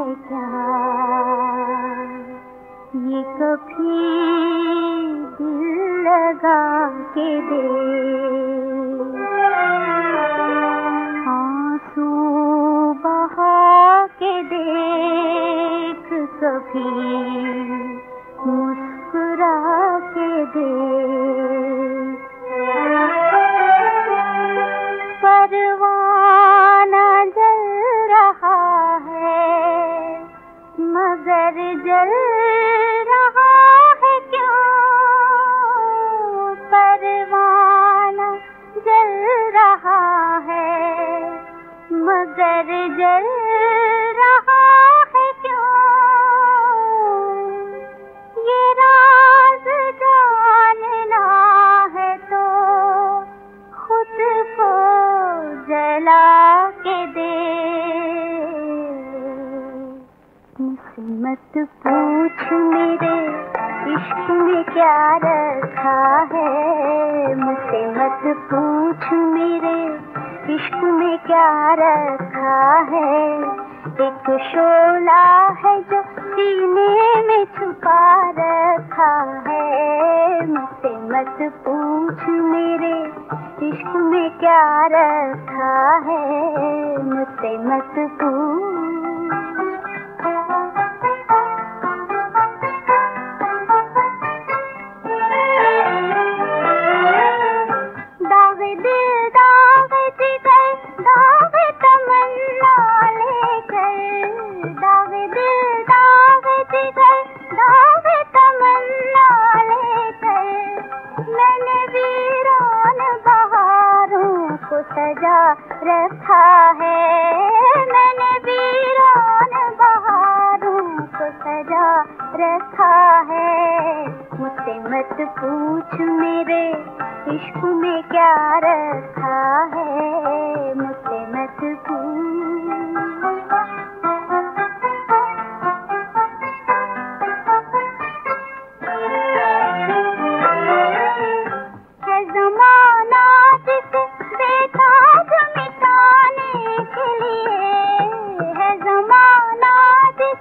है क्या? ये कभी दिल लगा के दे आँसू बहा के देख कभी मुस्कुरा के दे मगर जल रहा है क्यों? परवाना जल रहा है मगर जल मत पूछ मेरे, इश्क में क्या रखा है? मुझसे मत पूछ मेरे, इश्क में क्या रखा है? एक शोला है जो सीने में छुपा रखा है। मुझसे मत पूछ मेरे, इश्क में क्या रखा है? मुझसे मत पूछ सजा रखा है। मैंने वीरान बहारों को सजा रखा है। मुझसे मत पूछ मेरे इश्क में क्या रखा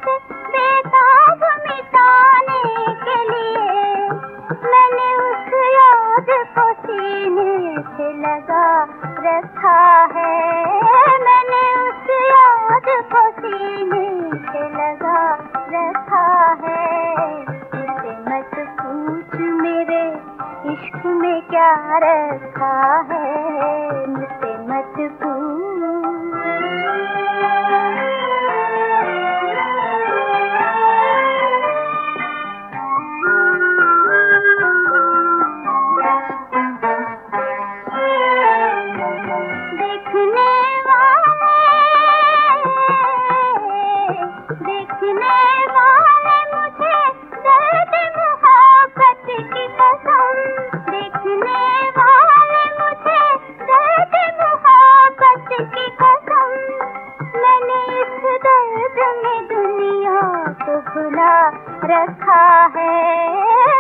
जिसे बेताज मिटाने मैंने उस याद को सीने रखा मैंने उस याद को सीने से लगा रखा है। मुझसे मत पूछ रखा है।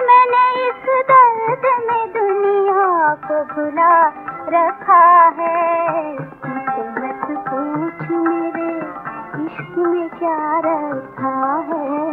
मैंने इस दर्द में दुनिया को भुला रखा है। मत पूछ मेरे इश्क में क्या रखा है।